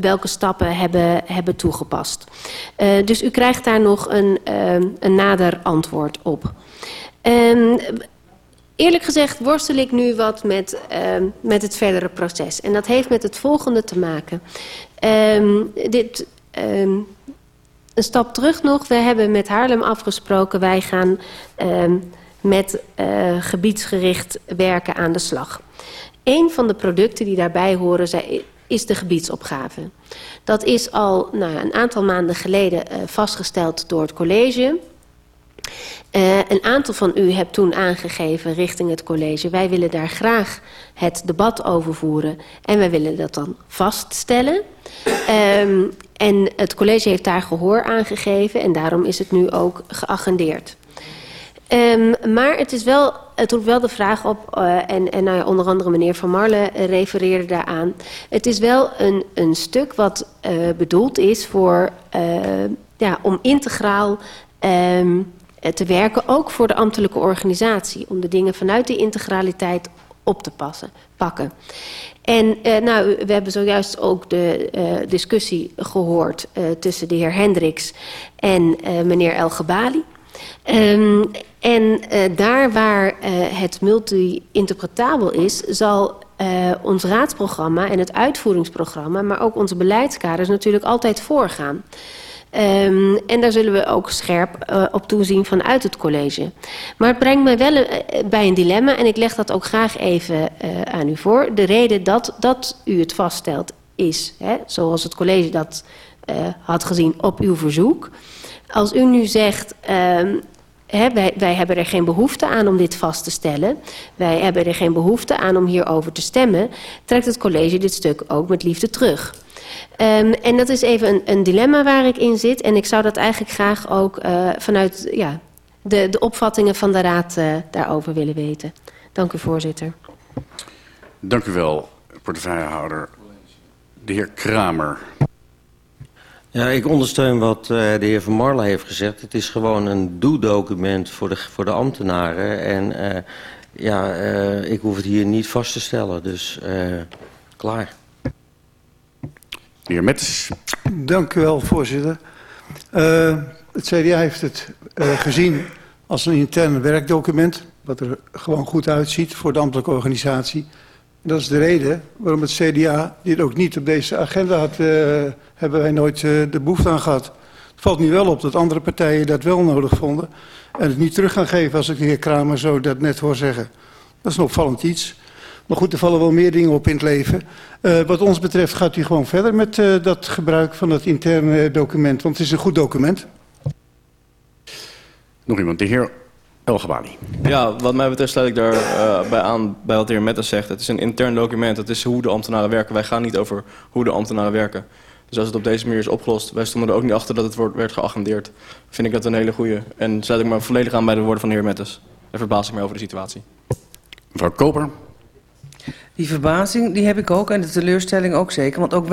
welke stappen hebben, hebben toegepast. dus u krijgt daar nog een, een nader antwoord op. Um, Eerlijk gezegd worstel ik nu wat met, uh, met het verdere proces. En dat heeft met het volgende te maken. Um, dit, um, een stap terug nog. We hebben met Haarlem afgesproken. Wij gaan met uh, gebiedsgericht werken aan de slag. Een van de producten die daarbij horen is de gebiedsopgave. Dat is al nou, een aantal maanden geleden uh, vastgesteld door het college... Uh, een aantal van u hebt toen aangegeven richting het college... wij willen daar graag het debat over voeren en wij willen dat dan vaststellen. Um, en het college heeft daar gehoor aangegeven en daarom is het nu ook geagendeerd. Um, maar het, is wel, het roept wel de vraag op, uh, en, en nou ja, onder andere meneer Van Marle refereerde daaraan... het is wel een, een stuk wat bedoeld is voor, ja, om integraal... Um, te werken, ook voor de ambtelijke organisatie, om de dingen vanuit die integraliteit op te passen, pakken. En uh, nou, we hebben zojuist ook de uh, discussie gehoord uh, tussen de heer Hendricks en meneer El Gebali. Um, en daar waar het multi-interpretabel is, zal ons raadsprogramma en het uitvoeringsprogramma, maar ook onze beleidskaders natuurlijk altijd voorgaan. Um, en daar zullen we ook scherp uh, op toezien vanuit het college. Maar het brengt mij wel uh, bij een dilemma en ik leg dat ook graag even uh, aan u voor. De reden dat, dat u het vaststelt is, hè, zoals het college dat had gezien, op uw verzoek. Als u nu zegt, He, wij, wij hebben er geen behoefte aan om dit vast te stellen. Wij hebben er geen behoefte aan om hierover te stemmen. Trekt het college dit stuk ook met liefde terug. Um, en dat is even een, een, dilemma waar ik in zit. En ik zou dat eigenlijk graag ook uh, vanuit ja, de, de opvattingen van de raad uh, daarover willen weten. Dank u, voorzitter. Dank u wel, portefeuillehouder. De heer Kramer. Ja, ik ondersteun wat uh, de heer Van Marle heeft gezegd. Het is gewoon een doe-document voor de, voor de ambtenaren. En uh, ja, uh, ik hoef het hier niet vast te stellen. Dus klaar. De heer. Dank u wel, voorzitter. het CDA heeft het gezien als een intern werkdocument. Wat er gewoon goed uitziet voor de ambtelijke organisatie. Dat is de reden waarom het CDA dit ook niet op deze agenda had, uh, hebben wij nooit de behoefte aan gehad. Het valt nu wel op dat andere partijen dat wel nodig vonden en het niet terug gaan geven als ik de heer Kramer zo dat net hoor zeggen. Dat is een opvallend iets. Maar goed, er vallen wel meer dingen op in het leven. Uh, wat ons betreft gaat u gewoon verder met uh, dat gebruik van dat interne document, want het is een goed document. Nog iemand, de heer El Gabali. Ja, wat mij betreft sluit ik daar uh, bij aan bij wat de heer Mettes zegt. Het is een intern document, het is hoe de ambtenaren werken. Wij gaan niet over hoe de ambtenaren werken. Dus als het op deze manier is opgelost, wij stonden er ook niet achter dat het wordt, werd geagendeerd. Vind ik dat een hele goede. En sluit ik me volledig aan bij de woorden van de heer Mettes. Daar verbaas ik me over de situatie. Mevrouw Koper. Die verbazing die heb ik ook en de teleurstelling ook zeker. Want ook